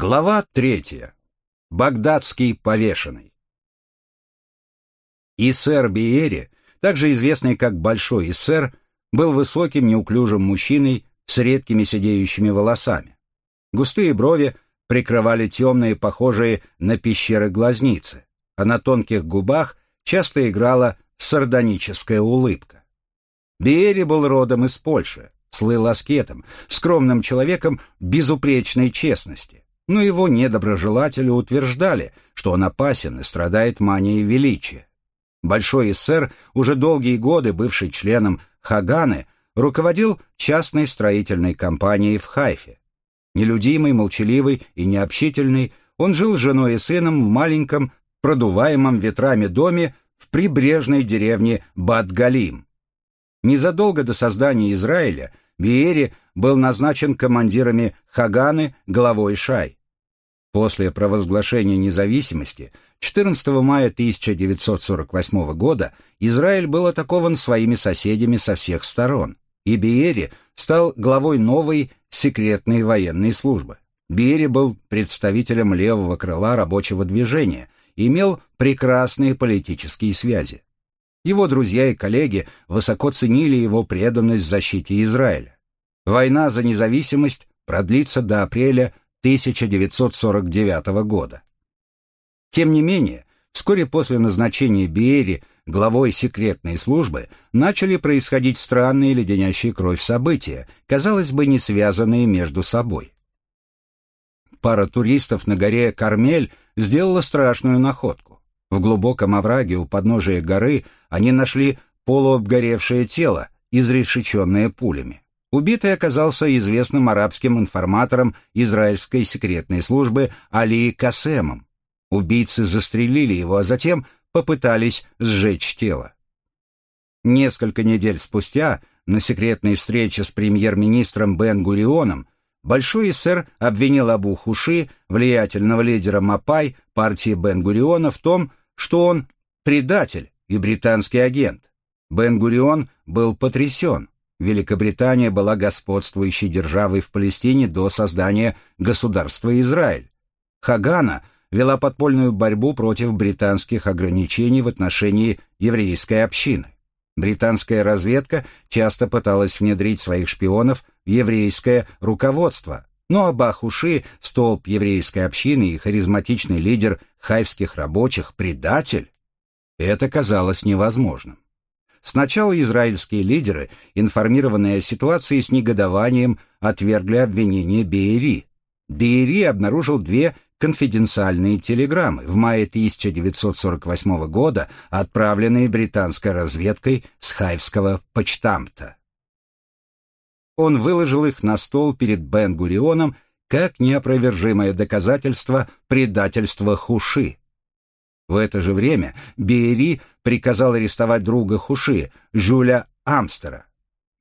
Глава третья. Багдадский повешенный. Исер Биери, также известный как Большой Исер, был высоким неуклюжим мужчиной с редкими сидеющими волосами. Густые брови прикрывали темные, похожие на пещеры глазницы, а на тонких губах часто играла сардоническая улыбка. Биери был родом из Польши, слыл аскетом, скромным человеком безупречной честности но его недоброжелатели утверждали, что он опасен и страдает манией величия. Большой эсер, уже долгие годы бывший членом Хаганы, руководил частной строительной компанией в Хайфе. Нелюдимый, молчаливый и необщительный, он жил с женой и сыном в маленьком, продуваемом ветрами доме в прибрежной деревне Бат-Галим. Незадолго до создания Израиля Биери был назначен командирами Хаганы главой Шай. После провозглашения независимости 14 мая 1948 года Израиль был атакован своими соседями со всех сторон, и Биери стал главой новой секретной военной службы. Биери был представителем левого крыла рабочего движения, имел прекрасные политические связи. Его друзья и коллеги высоко ценили его преданность защите Израиля. Война за независимость продлится до апреля 1949 года. Тем не менее, вскоре после назначения Биери главой секретной службы начали происходить странные леденящие кровь события, казалось бы, не связанные между собой. Пара туристов на горе Кармель сделала страшную находку. В глубоком овраге у подножия горы они нашли полуобгоревшее тело, изрешеченное пулями. Убитый оказался известным арабским информатором израильской секретной службы Али Касемом. Убийцы застрелили его, а затем попытались сжечь тело. Несколько недель спустя, на секретной встрече с премьер-министром Бен-Гурионом, Большой эсер обвинил Абу Хуши, влиятельного лидера Мапай, партии Бен-Гуриона, в том, что он предатель и британский агент. Бен-Гурион был потрясен. Великобритания была господствующей державой в Палестине до создания государства Израиль. Хагана вела подпольную борьбу против британских ограничений в отношении еврейской общины. Британская разведка часто пыталась внедрить своих шпионов в еврейское руководство, но Абахуши, столб еврейской общины и харизматичный лидер хайфских рабочих, предатель, это казалось невозможным. Сначала израильские лидеры, информированные о ситуации с негодованием, отвергли обвинение Беери. Беери обнаружил две конфиденциальные телеграммы в мае 1948 года, отправленные британской разведкой с Хайвского почтамта. Он выложил их на стол перед Бен-Гурионом как неопровержимое доказательство предательства Хуши. В это же время Беери приказал арестовать друга Хуши, Жюля Амстера.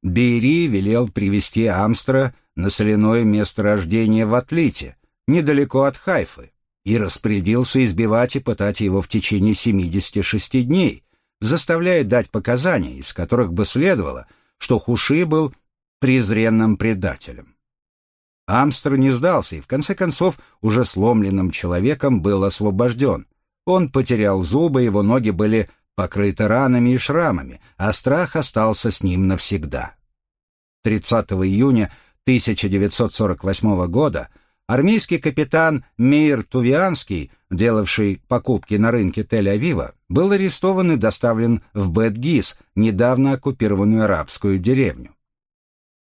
Беери велел привести Амстера на соляное месторождение в Атлите, недалеко от Хайфы, и распорядился избивать и пытать его в течение 76 дней, заставляя дать показания, из которых бы следовало, что Хуши был презренным предателем. Амстер не сдался и, в конце концов, уже сломленным человеком был освобожден – он потерял зубы, его ноги были покрыты ранами и шрамами, а страх остался с ним навсегда. 30 июня 1948 года армейский капитан Мейр Тувианский, делавший покупки на рынке Тель-Авива, был арестован и доставлен в Бет-Гиз, недавно оккупированную арабскую деревню.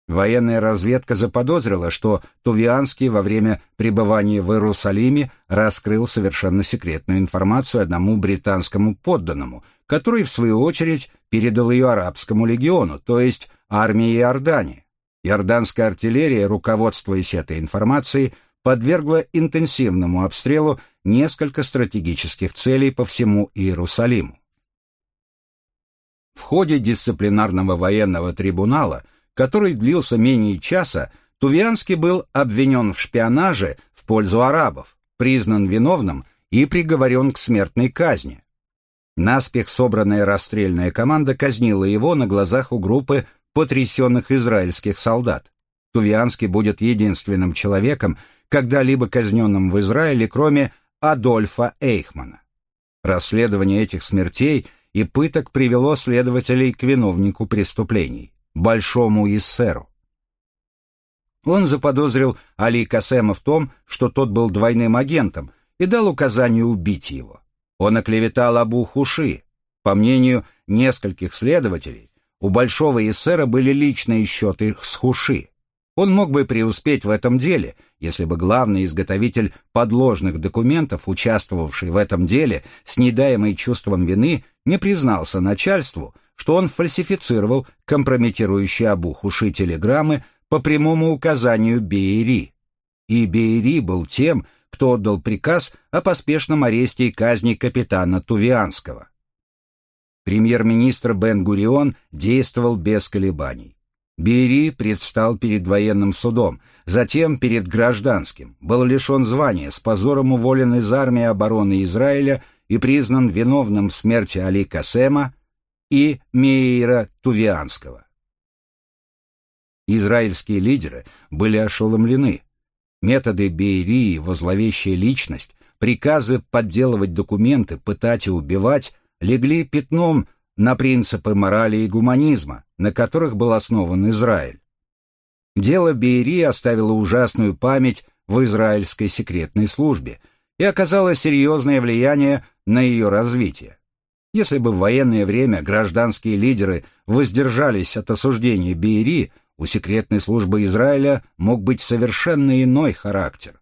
Военная разведка заподозрила, что Тувианский во время пребывания в Иерусалиме раскрыл совершенно секретную информацию одному британскому подданному, который, в свою очередь, передал ее арабскому легиону, то есть армии Иордании. Иорданская артиллерия, руководствуясь этой информацией, подвергла интенсивному обстрелу несколько стратегических целей по всему Иерусалиму. В ходе дисциплинарного военного трибунала – который длился менее часа, Тувианский был обвинен в шпионаже в пользу арабов, признан виновным и приговорен к смертной казни. Наспех собранная расстрельная команда казнила его на глазах у группы потрясенных израильских солдат. Тувианский будет единственным человеком, когда-либо казненным в Израиле, кроме Адольфа Эйхмана. Расследование этих смертей и пыток привело следователей к виновнику преступлений, Большому Иссеру. Он заподозрил Али Касема в том, что тот был двойным агентом, и дал указание убить его. Он оклеветал Абу Хуши. По мнению нескольких следователей, у Большого Иссера были личные счеты с Хуши. Он мог бы преуспеть в этом деле, если бы главный изготовитель подложных документов, участвовавший в этом деле с недаемой чувством вины, не признался начальству, что он фальсифицировал компрометирующие Абухуши телеграммы по прямому указанию Бейри. И Бейри был тем, кто отдал приказ о поспешном аресте и казни капитана Тувианского. Премьер-министр Бен-Гурион действовал без колебаний. Бери предстал перед военным судом, затем перед гражданским, был лишен звания, с позором уволен из армии обороны Израиля и признан виновным в смерти Али Касема и Мейра Тувианского. Израильские лидеры были ошеломлены. Методы Бейри, его зловещая личность, приказы подделывать документы, пытать и убивать легли пятном на принципы морали и гуманизма, на которых был основан Израиль. Дело Бейри оставило ужасную память в израильской секретной службе и оказало серьезное влияние на ее развитие. Если бы в военное время гражданские лидеры воздержались от осуждения Бейри, у секретной службы Израиля мог быть совершенно иной характер.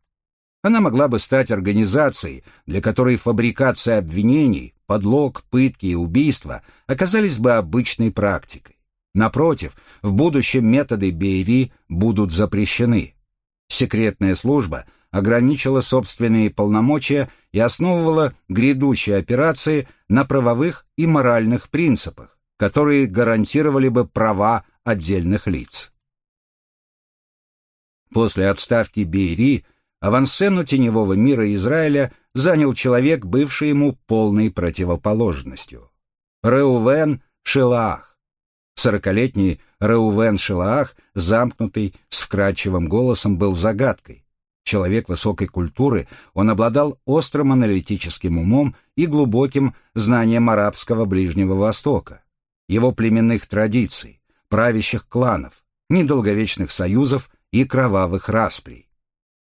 Она могла бы стать организацией, для которой фабрикация обвинений, подлог, пытки и убийства оказались бы обычной практикой. Напротив, в будущем методы Бейри будут запрещены. Секретная служба ограничила собственные полномочия и основывала грядущие операции на правовых и моральных принципах, которые гарантировали бы права отдельных лиц. После отставки Бейри авансцену теневого мира Израиля занял человек, бывший ему полной противоположностью. Реувен Шелаах. Сорокалетний Реувен Шелаах, замкнутый, с вкрадчивым голосом, был загадкой. Человек высокой культуры, он обладал острым аналитическим умом и глубоким знанием арабского Ближнего Востока, его племенных традиций, правящих кланов, недолговечных союзов и кровавых расприй.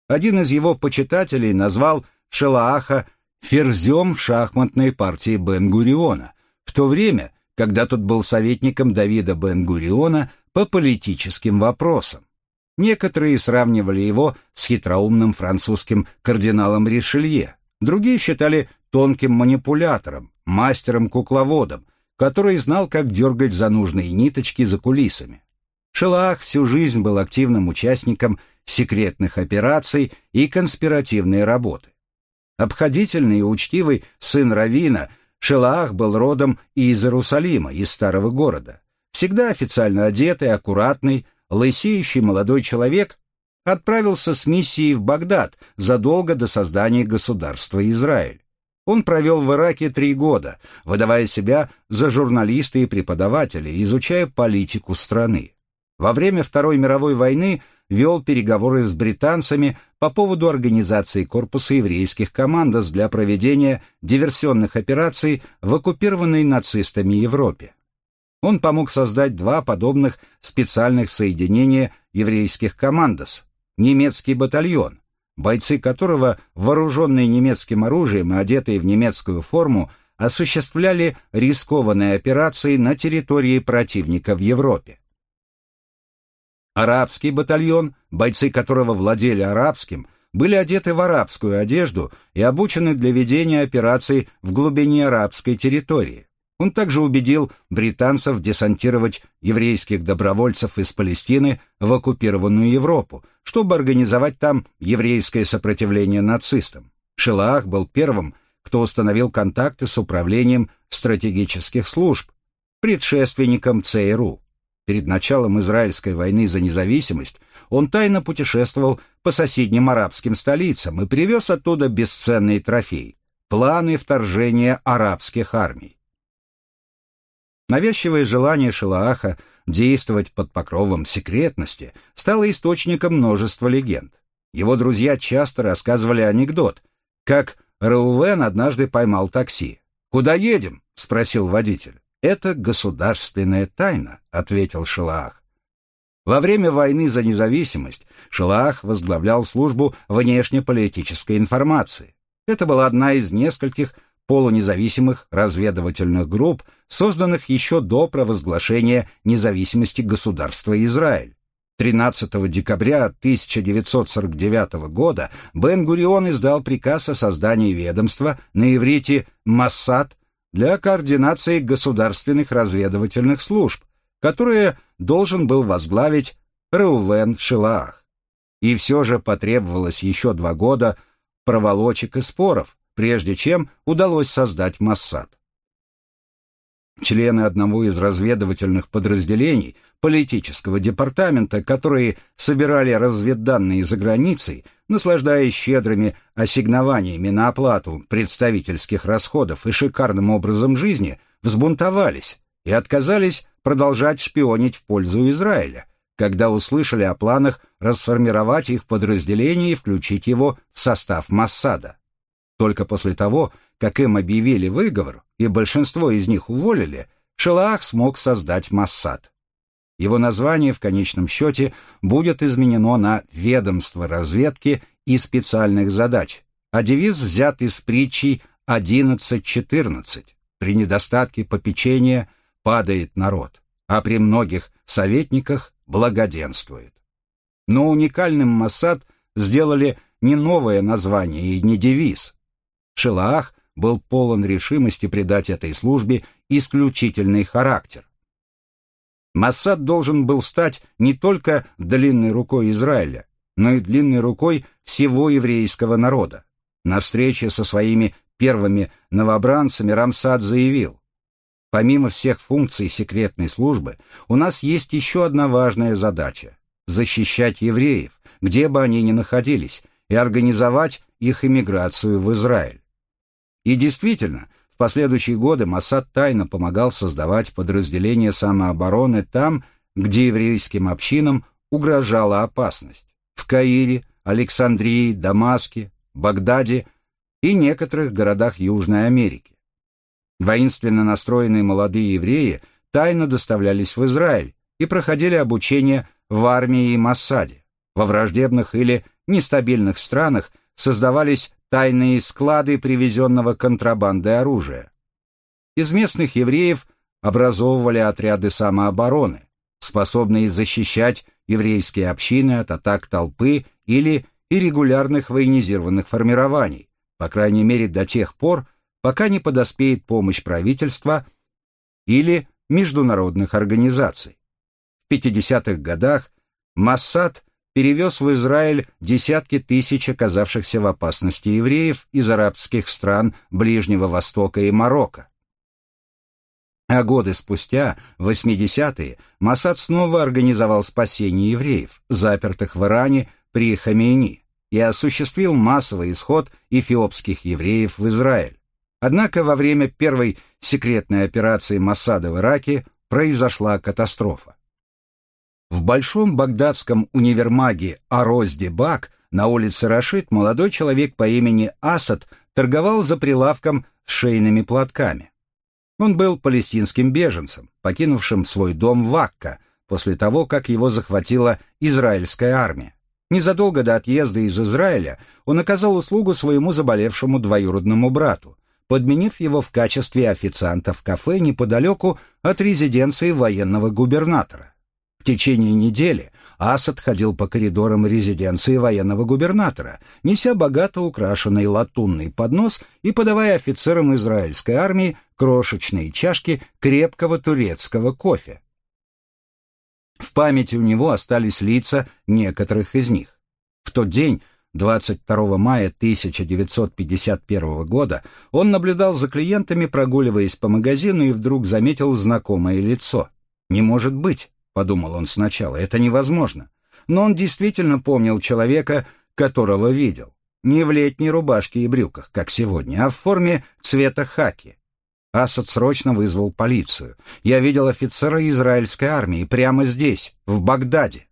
Один из его почитателей назвал Шелааха ферзем шахматной партии Бен-Гуриона, в то время, когда тот был советником Давида Бен-Гуриона по политическим вопросам. Некоторые сравнивали его с хитроумным французским кардиналом Ришелье, другие считали тонким манипулятором, мастером-кукловодом, который знал, как дергать за нужные ниточки за кулисами. Шелаах всю жизнь был активным участником секретных операций и конспиративной работы. Обходительный и учтивый сын Равина, Шелаах был родом из Иерусалима, из старого города. Всегда официально одетый, аккуратный, лысеющий молодой человек отправился с миссией в Багдад задолго до создания государства Израиль. Он провел в Ираке три года, выдавая себя за журналиста и преподавателя, изучая политику страны во время Второй мировой войны вел переговоры с британцами по поводу организации корпуса еврейских командос для проведения диверсионных операций в оккупированной нацистами Европе. Он помог создать два подобных специальных соединения еврейских командос, немецкий батальон, бойцы которого, вооруженные немецким оружием и одетые в немецкую форму, осуществляли рискованные операции на территории противника в Европе. Арабский батальон, бойцы которого владели арабским, были одеты в арабскую одежду и обучены для ведения операций в глубине арабской территории. Он также убедил британцев десантировать еврейских добровольцев из Палестины в оккупированную Европу, чтобы организовать там еврейское сопротивление нацистам. Шилаах был первым, кто установил контакты с управлением стратегических служб, предшественником ЦРУ. Перед началом израильской войны за независимость он тайно путешествовал по соседним арабским столицам и привез оттуда бесценные трофеи – планы вторжения арабских армий. Навязчивое желание Шилааха действовать под покровом секретности стало источником множества легенд. Его друзья часто рассказывали анекдот, как Раувен однажды поймал такси. «Куда едем?» — спросил водитель. «Это государственная тайна», — ответил Шилаах. Во время войны за независимость Шилаах возглавлял службу внешнеполитической информации. Это была одна из нескольких полунезависимых разведывательных групп, созданных еще до провозглашения независимости государства Израиль. 13 декабря 1949 года Бен-Гурион издал приказ о создании ведомства на иврите «Массад» для координации государственных разведывательных служб, которое должен был возглавить Реувен Шилаах. И все же потребовалось еще два года проволочек и споров, прежде чем удалось создать Моссад. Члены одного из разведывательных подразделений политического департамента, которые собирали разведданные за границей, наслаждаясь щедрыми ассигнованиями на оплату представительских расходов и шикарным образом жизни, взбунтовались и отказались продолжать шпионить в пользу Израиля, когда услышали о планах расформировать их подразделение и включить его в состав Массада. Только после того, как им объявили выговор, и большинство из них уволили, Шелаах смог создать Массад. Его название в конечном счете будет изменено на «Ведомство разведки и специальных задач», а девиз взят из притчи 11.14 «При недостатке попечения падает народ, а при многих советниках благоденствует». Но уникальным Массад сделали не новое название и не девиз, Шилаах был полон решимости придать этой службе исключительный характер. Массад должен был стать не только длинной рукой Израиля, но и длинной рукой всего еврейского народа. На встрече со своими первыми новобранцами Рамсад заявил, «Помимо всех функций секретной службы, у нас есть еще одна важная задача – защищать евреев, где бы они ни находились, и организовать их иммиграцию в Израиль. И действительно, в последующие годы Моссад тайно помогал создавать подразделения самообороны там, где еврейским общинам угрожала опасность. В Каире, Александрии, Дамаске, Багдаде и некоторых городах Южной Америки. Воинственно настроенные молодые евреи тайно доставлялись в Израиль и проходили обучение в армии и Моссаде. Во враждебных или нестабильных странах создавались тайные склады привезенного контрабанды оружия. Из местных евреев образовывали отряды самообороны, способные защищать еврейские общины от атак толпы или иррегулярных военизированных формирований, по крайней мере до тех пор, пока не подоспеет помощь правительства или международных организаций. В 50-х годах Массад перевез в Израиль десятки тысяч оказавшихся в опасности евреев из арабских стран Ближнего Востока и Марокко. А годы спустя, в 80-е, Масад снова организовал спасение евреев, запертых в Иране при Хамейни, и осуществил массовый исход эфиопских евреев в Израиль. Однако во время первой секретной операции Масада в Ираке произошла катастрофа. В большом багдадском универмаге Ароз-де-Бак на улице Рашид молодой человек по имени Асад торговал за прилавком с шейными платками. Он был палестинским беженцем, покинувшим свой дом в Акка после того, как его захватила израильская армия. Незадолго до отъезда из Израиля он оказал услугу своему заболевшему двоюродному брату, подменив его в качестве официанта в кафе неподалеку от резиденции военного губернатора. В течение недели Асад ходил по коридорам резиденции военного губернатора, неся богато украшенный латунный поднос и подавая офицерам израильской армии крошечные чашки крепкого турецкого кофе. В памяти у него остались лица некоторых из них. В тот день 22 мая 1951 года он наблюдал за клиентами, прогуливаясь по магазину, и вдруг заметил знакомое лицо. Не может быть, — подумал он сначала, — это невозможно. Но он действительно помнил человека, которого видел. Не в летней рубашке и брюках, как сегодня, а в форме цвета хаки. Асад срочно вызвал полицию. Я видел офицера израильской армии прямо здесь, в Багдаде.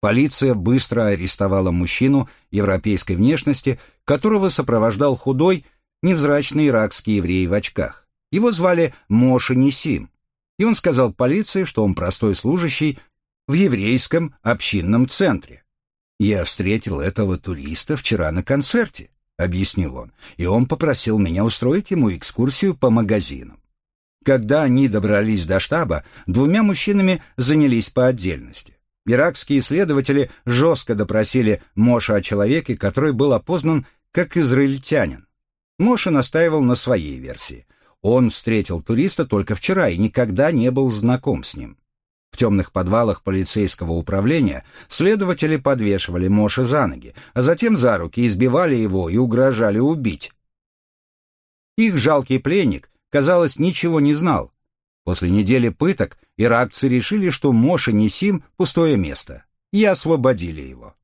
Полиция быстро арестовала мужчину европейской внешности, которого сопровождал худой, невзрачный иракский еврей в очках. Его звали Моша Нисим, и он сказал полиции, что он простой служащий в еврейском общинном центре. «Я встретил этого туриста вчера на концерте», — объяснил он, и он попросил меня устроить ему экскурсию по магазинам. Когда они добрались до штаба, двумя мужчинами занялись по отдельности. Иракские следователи жестко допросили Моша о человеке, который был опознан как израильтянин. Моша настаивал на своей версии. Он встретил туриста только вчера и никогда не был знаком с ним. В темных подвалах полицейского управления следователи подвешивали Моша за ноги, а затем за руки избивали его и угрожали убить. Их жалкий пленник, казалось, ничего не знал, После недели пыток иракцы решили, что Моша Несим – пустое место, и освободили его.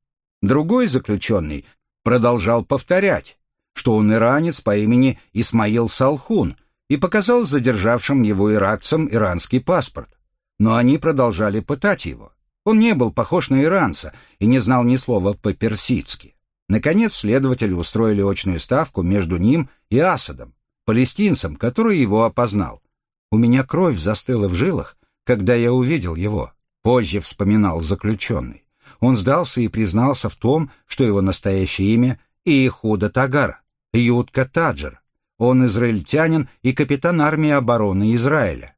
Другой заключенный продолжал повторять, что он иранец по имени Исмаил Салхун и показал задержавшим его иракцам иранский паспорт. Но они продолжали пытать его. Он не был похож на иранца и не знал ни слова по-персидски. Наконец, следователи устроили очную ставку между ним и Асадом, палестинцем, который его опознал. У меня кровь застыла в жилах, когда я увидел его, позже вспоминал заключенный. Он сдался и признался в том, что его настоящее имя Иехуда Тагар, Ютка Таджер. Он израильтянин и капитан армии обороны Израиля.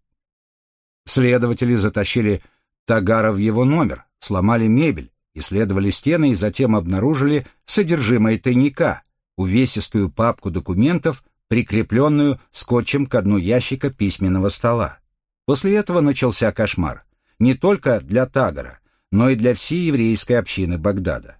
Следователи затащили Тагара в его номер, сломали мебель, исследовали стены и затем обнаружили содержимое тайника, увесистую папку документов, прикрепленную скотчем к дну ящика письменного стола. После этого начался кошмар. Не только для Тагора, но и для всей еврейской общины Багдада.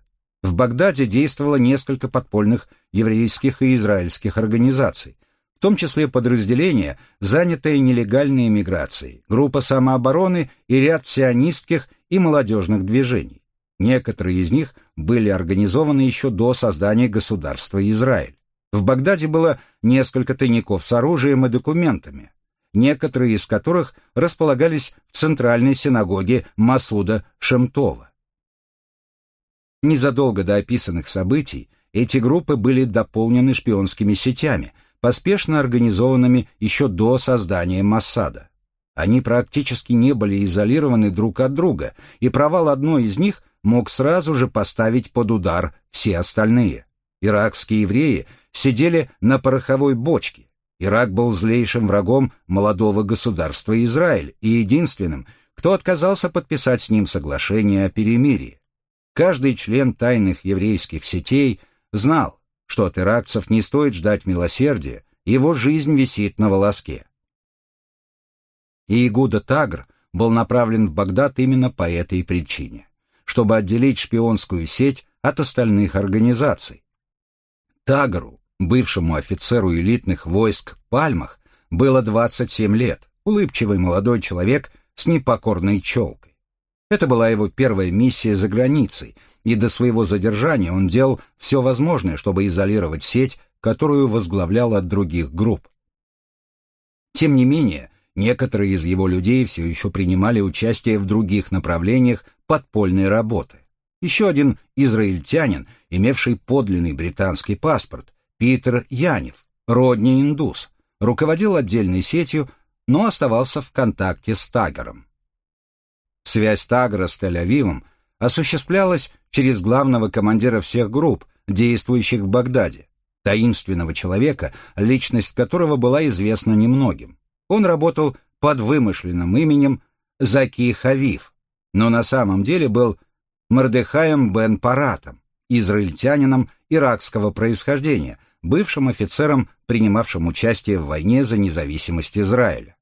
В Багдаде действовало несколько подпольных еврейских и израильских организаций, в том числе подразделения, занятые нелегальной миграцией, группа самообороны и ряд сионистских и молодежных движений. Некоторые из них были организованы еще до создания государства Израиль. В Багдаде было несколько тайников с оружием и документами, некоторые из которых располагались в центральной синагоге Масуда Шемтова. Незадолго до описанных событий эти группы были дополнены шпионскими сетями, поспешно организованными еще до создания Массада. Они практически не были изолированы друг от друга, и провал одной из них мог сразу же поставить под удар все остальные. Иракские евреи сидели на пороховой бочке. Ирак был злейшим врагом молодого государства Израиль и единственным, кто отказался подписать с ним соглашение о перемирии. Каждый член тайных еврейских сетей знал, что от иракцев не стоит ждать милосердия, его жизнь висит на волоске. И Игуда Тагр был направлен в Багдад именно по этой причине, чтобы отделить шпионскую сеть от остальных организаций. Тагру Бывшему офицеру элитных войск Пальмах было 27 лет, улыбчивый молодой человек с непокорной челкой. Это была его первая миссия за границей, и до своего задержания он делал все возможное, чтобы изолировать сеть, которую возглавлял от других групп. Тем не менее, некоторые из его людей все еще принимали участие в других направлениях подпольной работы. Еще один израильтянин, имевший подлинный британский паспорт, Питер Янев, родний индус, руководил отдельной сетью, но оставался в контакте с Тагером. Связь Тагера с Тель-Авивом осуществлялась через главного командира всех групп, действующих в Багдаде, таинственного человека, личность которого была известна немногим. Он работал под вымышленным именем Заки Хавив, но на самом деле был Мордехаем бен Паратом, израильтянином иракского происхождения, бывшим офицером, принимавшим участие в войне за независимость Израиля.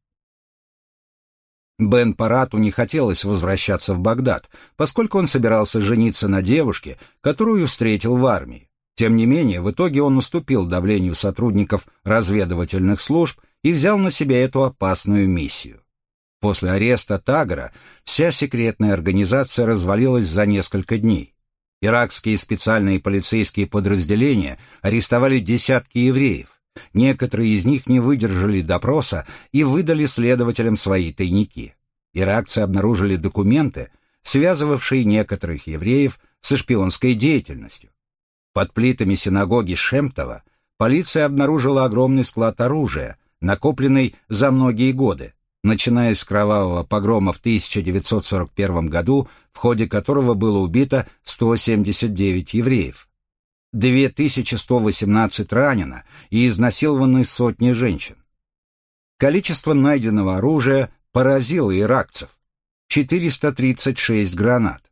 Бен Парату не хотелось возвращаться в Багдад, поскольку он собирался жениться на девушке, которую встретил в армии. Тем не менее, в итоге он уступил давлению сотрудников разведывательных служб и взял на себя эту опасную миссию. После ареста Тагра вся секретная организация развалилась за несколько дней. Иракские специальные полицейские подразделения арестовали десятки евреев. Некоторые из них не выдержали допроса и выдали следователям свои тайники. Иракцы обнаружили документы, связывавшей некоторых евреев со шпионской деятельностью. Под плитами синагоги Шемтова полиция обнаружила огромный склад оружия, накопленный за многие годы, начиная с кровавого погрома в 1941 году, в ходе которого было убито 179 евреев. 2118 ранено и изнасилованы сотни женщин. Количество найденного оружия поразило иракцев. 436 гранат,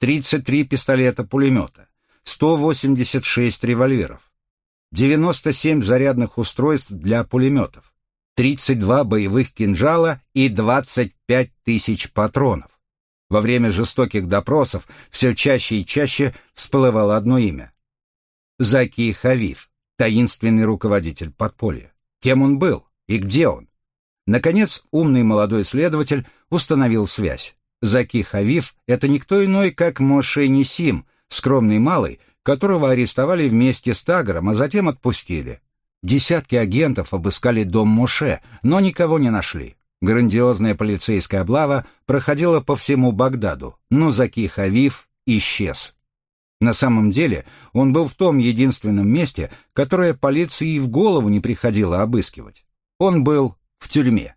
33 пистолета-пулемета, 186 револьверов, 97 зарядных устройств для пулеметов, 32 боевых кинжала и 25 тысяч патронов. Во время жестоких допросов все чаще и чаще всплывало одно имя. Заки Хавив, таинственный руководитель подполья. Кем он был и где он? Наконец, умный молодой следователь установил связь. Заки Хавив — это никто иной, как Моше Нисим, скромный малый, которого арестовали вместе с Тагором, а затем отпустили. Десятки агентов обыскали дом Моше, но никого не нашли. Грандиозная полицейская облава проходила по всему Багдаду, но Заки Хавив исчез. На самом деле он был в том единственном месте, которое полиции и в голову не приходило обыскивать. Он был в тюрьме.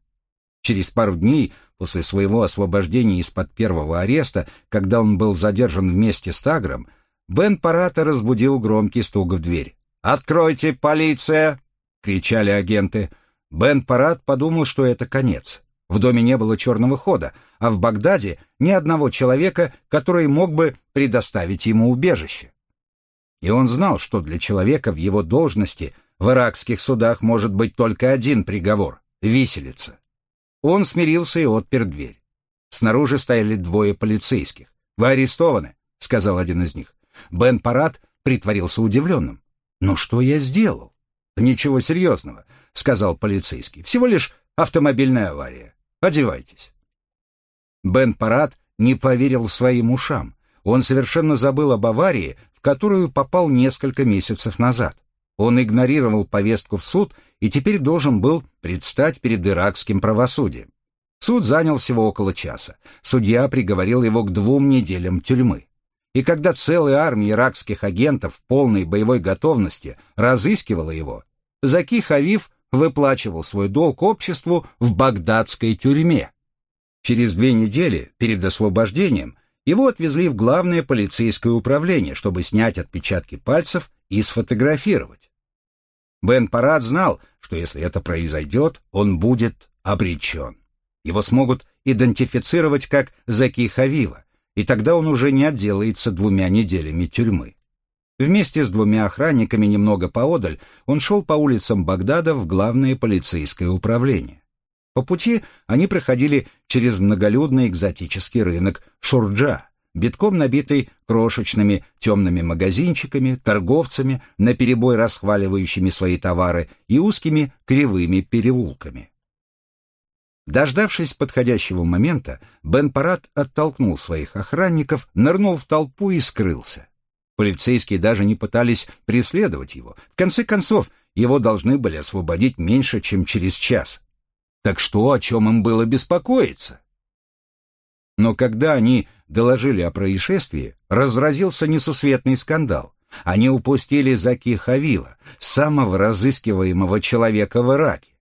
Через пару дней после своего освобождения из-под первого ареста, когда он был задержан вместе с Тагром, Бен Парата разбудил громкий стук в дверь. «Откройте, полиция!» — кричали агенты. Бен Парат подумал, что это конец. В доме не было черного хода, а в Багдаде ни одного человека, который мог бы предоставить ему убежище. И он знал, что для человека в его должности в иракских судах может быть только один приговор — виселица. Он смирился и отпер дверь. Снаружи стояли двое полицейских. «Вы арестованы», — сказал один из них. Бен Парат притворился удивленным. «Но что я сделал?» «Ничего серьезного», — сказал полицейский. «Всего лишь автомобильная авария. Одевайтесь». Бен Парат не поверил своим ушам. Он совершенно забыл об аварии, в которую попал несколько месяцев назад. Он игнорировал повестку в суд и теперь должен был предстать перед иракским правосудием. Суд занял всего около часа. Судья приговорил его к двум неделям тюрьмы. И когда целая армия иракских агентов в полной боевой готовности разыскивала его, Заки Хавив выплачивал свой долг обществу в багдадской тюрьме. Через две недели перед освобождением его отвезли в главное полицейское управление, чтобы снять отпечатки пальцев и сфотографировать. Бен Парад знал, что если это произойдет, он будет обречен. Его смогут идентифицировать как Заки Хавива, и тогда он уже не отделается двумя неделями тюрьмы. Вместе с двумя охранниками немного поодаль он шел по улицам Багдада в главное полицейское управление. По пути они проходили через многолюдный экзотический рынок Шурджа, битком набитый крошечными темными магазинчиками, торговцами, наперебой расхваливающими свои товары и узкими кривыми переулками. Дождавшись подходящего момента, Бен Парат оттолкнул своих охранников, нырнул в толпу и скрылся. Полицейские даже не пытались преследовать его. В конце концов, его должны были освободить меньше, чем через час. Так что, о чем им было беспокоиться? Но когда они доложили о происшествии, разразился несусветный скандал. Они упустили Заки Хавила, самого разыскиваемого человека в Ираке.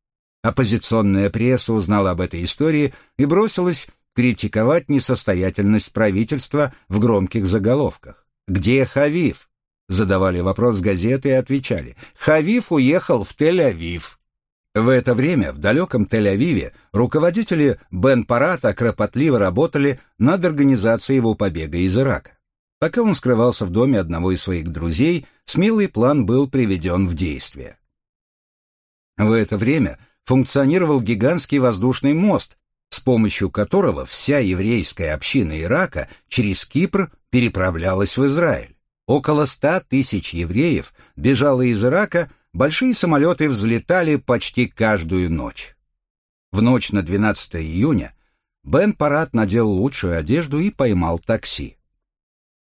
Оппозиционная пресса узнала об этой истории и бросилась критиковать несостоятельность правительства в громких заголовках. «Где Хавив?» Задавали вопрос газеты и отвечали. «Хавив уехал в Тель-Авив». В это время в далеком Тель-Авиве руководители Бен Парата кропотливо работали над организацией его побега из Ирака. Пока он скрывался в доме одного из своих друзей, смелый план был приведен в действие. В это время функционировал гигантский воздушный мост, с помощью которого вся еврейская община Ирака через Кипр переправлялась в Израиль. Около ста тысяч евреев бежало из Ирака большие самолеты взлетали почти каждую ночь. В ночь на 12 июня Бен Парат надел лучшую одежду и поймал такси.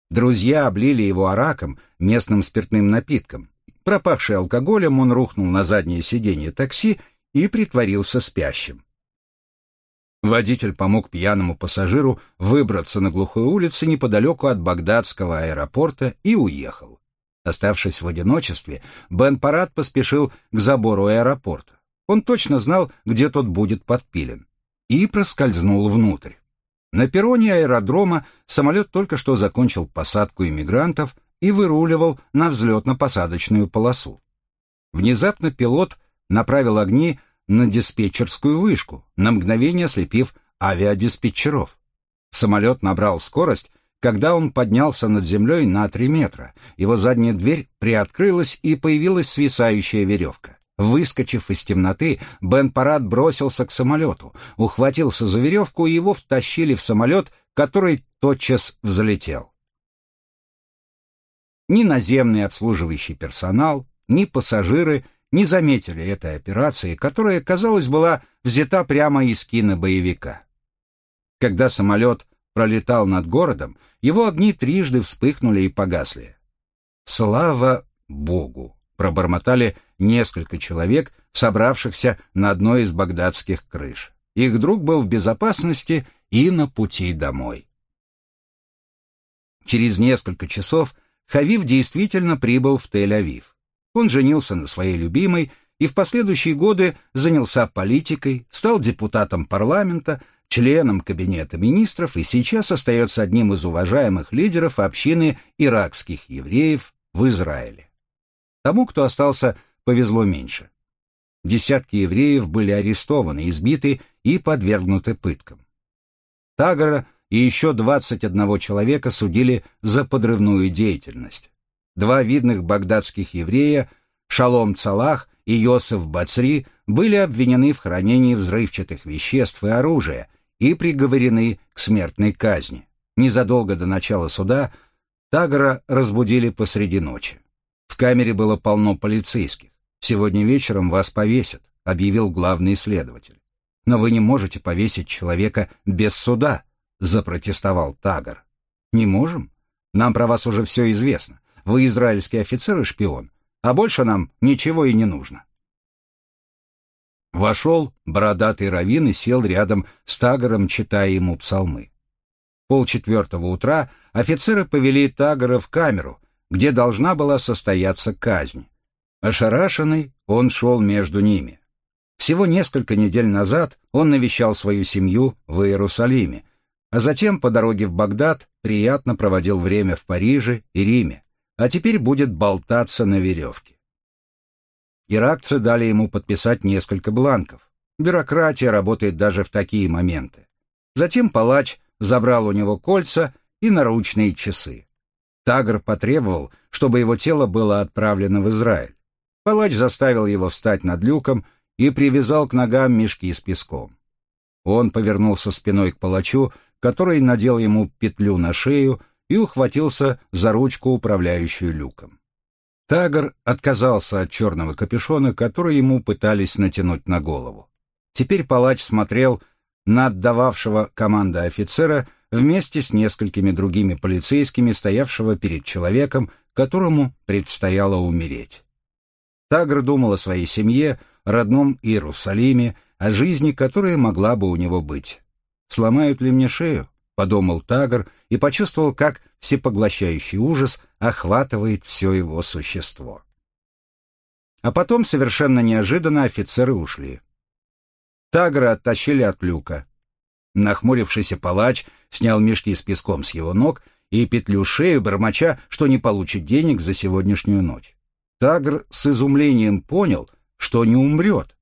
Друзья облили его араком, местным спиртным напитком. Пропавший алкоголем, он рухнул на заднее сиденье такси и притворился спящим. Водитель помог пьяному пассажиру выбраться на глухую улицу неподалеку от Багдадского аэропорта и уехал. Оставшись в одиночестве, Бен Парад поспешил к забору аэропорта. Он точно знал, где тот будет подпилен. И проскользнул внутрь. На перроне аэродрома самолет только что закончил посадку иммигрантов и выруливал на взлетно-посадочную полосу. Внезапно пилот направил огни на диспетчерскую вышку, на мгновение ослепив авиадиспетчеров. Самолет набрал скорость, когда он поднялся над землей на три метра. Его задняя дверь приоткрылась, и появилась свисающая веревка. Выскочив из темноты, Бен Парад бросился к самолету, ухватился за веревку, и его втащили в самолет, который тотчас взлетел. Ни наземный обслуживающий персонал, ни пассажиры не заметили этой операции, которая, казалось, была взята прямо из кинобоевика. Когда самолет пролетал над городом, его огни трижды вспыхнули и погасли. «Слава Богу!» — пробормотали несколько человек, собравшихся на одной из багдадских крыш. Их друг был в безопасности и на пути домой. Через несколько часов Хавив действительно прибыл в Тель-Авив. Он женился на своей любимой и в последующие годы занялся политикой, стал депутатом парламента, членом Кабинета министров и сейчас остается одним из уважаемых лидеров общины иракских евреев в Израиле. Тому, кто остался, повезло меньше. Десятки евреев были арестованы, избиты и подвергнуты пыткам. Тагора и еще 21 человека судили за подрывную деятельность. Два видных багдадских еврея, Шалом Цалах и Йосеф Бацри, были обвинены в хранении взрывчатых веществ и оружия и приговорены к смертной казни. Незадолго до начала суда Тагора разбудили посреди ночи. В камере было полно полицейских. «Сегодня вечером вас повесят», — объявил главный следователь. «Но вы не можете повесить человека без суда», — запротестовал Тагор. «Не можем? Нам про вас уже все известно. Вы израильский офицер и шпион, а больше нам ничего и не нужно». Вошел бородатый раввин и сел рядом с Тагором, читая ему псалмы. Полчетвертого утра офицеры повели Тагора в камеру, где должна была состояться казнь. Ошарашенный, он шел между ними. Всего несколько недель назад он навещал свою семью в Иерусалиме, а затем по дороге в Багдад приятно проводил время в Париже и Риме, а теперь будет болтаться на веревке. Иракцы дали ему подписать несколько бланков. Бюрократия работает даже в такие моменты. Затем палач забрал у него кольца и наручные часы. Тагр потребовал, чтобы его тело было отправлено в Израиль. Палач заставил его встать над люком и привязал к ногам мешки с песком. Он повернулся спиной к палачу, который надел ему петлю на шею и ухватился за ручку, управляющую люком. Тагр отказался от черного капюшона, который ему пытались натянуть на голову. Теперь палач смотрел на отдававшего команды офицера вместе с несколькими другими полицейскими, стоявшего перед человеком, которому предстояло умереть. Тагр думал о своей семье, родном Иерусалиме, о жизни, которая могла бы у него быть. Сломают ли мне шею? Подумал Тагр и почувствовал, как всепоглощающий ужас охватывает все его существо. А потом совершенно неожиданно офицеры ушли. Тагра оттащили от люка. Нахмурившийся палач снял мешки с песком с его ног и петлю шею, бормоча, что не получит денег за сегодняшнюю ночь. Тагр с изумлением понял, что не умрет.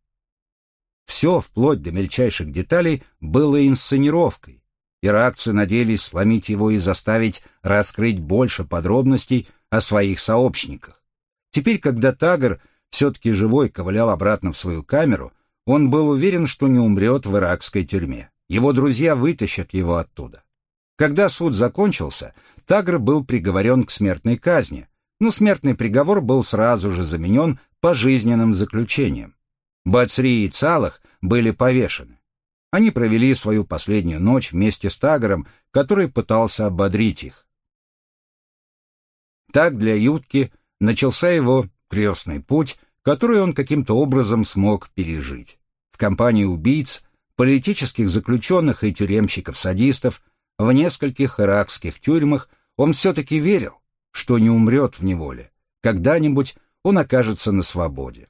Все, вплоть до мельчайших деталей, было инсценировкой. Иракцы надеялись сломить его и заставить раскрыть больше подробностей о своих сообщниках. Теперь, когда Тагр, все-таки живой, ковылял обратно в свою камеру, он был уверен, что не умрет в иракской тюрьме. Его друзья вытащат его оттуда. Когда суд закончился, Тагр был приговорен к смертной казни, но смертный приговор был сразу же заменен пожизненным заключением. Бацри и Цалах были повешены. Они провели свою последнюю ночь вместе с Тагором, который пытался ободрить их. Так для Ютки начался его крестный путь, который он каким-то образом смог пережить. В компании убийц политических заключенных и тюремщиков-садистов, в нескольких иракских тюрьмах он все-таки верил, что не умрет в неволе. Когда-нибудь он окажется на свободе.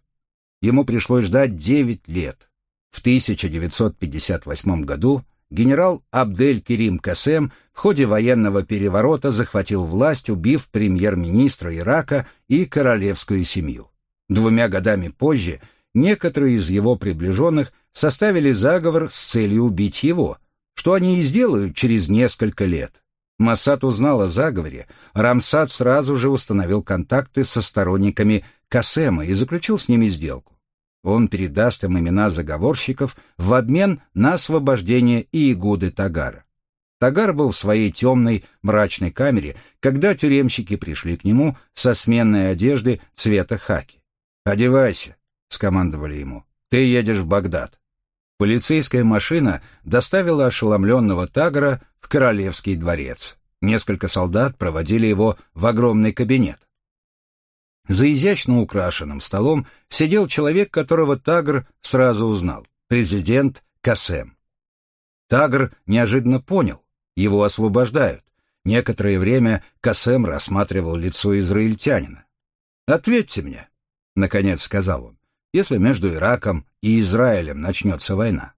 Ему пришлось ждать 9 лет. В 1958 году генерал Абдель-Керим Касем в ходе военного переворота захватил власть, убив премьер-министра Ирака и королевскую семью. Двумя годами позже некоторые из его приближенных составили заговор с целью убить его, что они и сделают через несколько лет. Масад узнал о заговоре, Рамсад сразу же установил контакты со сторонниками Касема и заключил с ними сделку. Он передаст им имена заговорщиков в обмен на освобождение Иегуды Тагара. Тагар был в своей темной, мрачной камере, когда тюремщики пришли к нему со сменной одежды цвета хаки. «Одевайся», — скомандовали ему, — «ты едешь в Багдад». Полицейская машина доставила ошеломленного Тагара в Королевский дворец. Несколько солдат проводили его в огромный кабинет. За изящно украшенным столом сидел человек, которого Тагр сразу узнал — президент Касем. Тагр неожиданно понял, его освобождают. Некоторое время Касем рассматривал лицо израильтянина. «Ответьте мне», — наконец сказал он, — «если между Ираком и Израилем начнется война,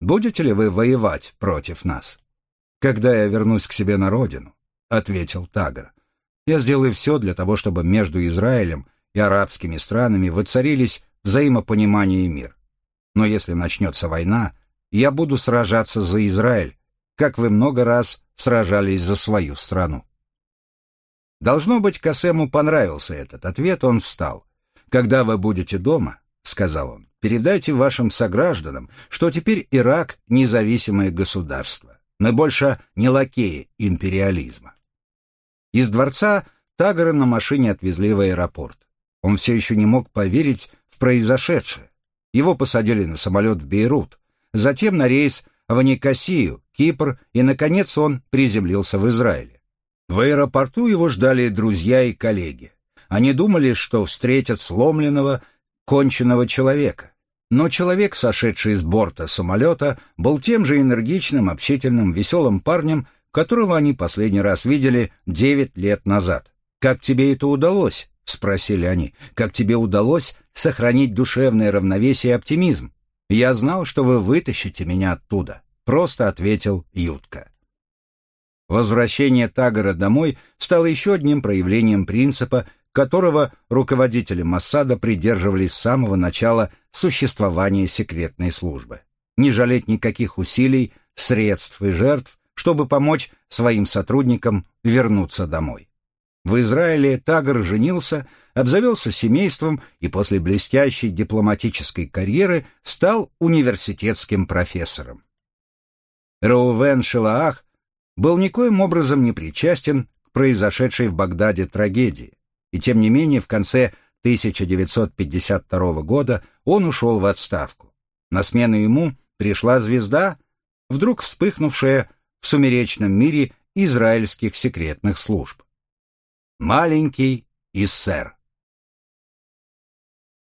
будете ли вы воевать против нас?» «Когда я вернусь к себе на родину», — ответил Тагр, я сделаю все для того, чтобы между Израилем и арабскими странами воцарились взаимопонимание и мир. Но если начнется война, я буду сражаться за Израиль, как вы много раз сражались за свою страну. Должно быть, Касему понравился этот ответ, он встал. «Когда вы будете дома, — сказал он, — передайте вашим согражданам, что теперь Ирак — независимое государство. Мы больше не лакеи империализма. Из дворца Тагора на машине отвезли в аэропорт. Он все еще не мог поверить в произошедшее. Его посадили на самолет в Бейрут, затем на рейс в Никосию, Кипр, и, наконец, он приземлился в Израиле. В аэропорту его ждали друзья и коллеги. Они думали, что встретят сломленного, конченного человека. Но человек, сошедший с борта самолета, был тем же энергичным, общительным, веселым парнем, которого они последний раз видели девять лет назад. «Как тебе это удалось?» — спросили они. «Как тебе удалось сохранить душевное равновесие и оптимизм? Я знал, что вы вытащите меня оттуда», — просто ответил Ютка. Возвращение Тагора домой стало еще одним проявлением принципа, которого руководители Моссада придерживались с самого начала существования секретной службы. Не жалеть никаких усилий, средств и жертв, чтобы помочь своим сотрудникам вернуться домой. В Израиле Тагр женился, обзавелся семейством и после блестящей дипломатической карьеры стал университетским профессором. Роувен Шелаах был никоим образом не причастен к произошедшей в Багдаде трагедии, и тем не менее в конце 1952 года он ушел в отставку. На смену ему пришла звезда, вдруг вспыхнувшая в сумеречном мире израильских секретных служб. Маленький Иссер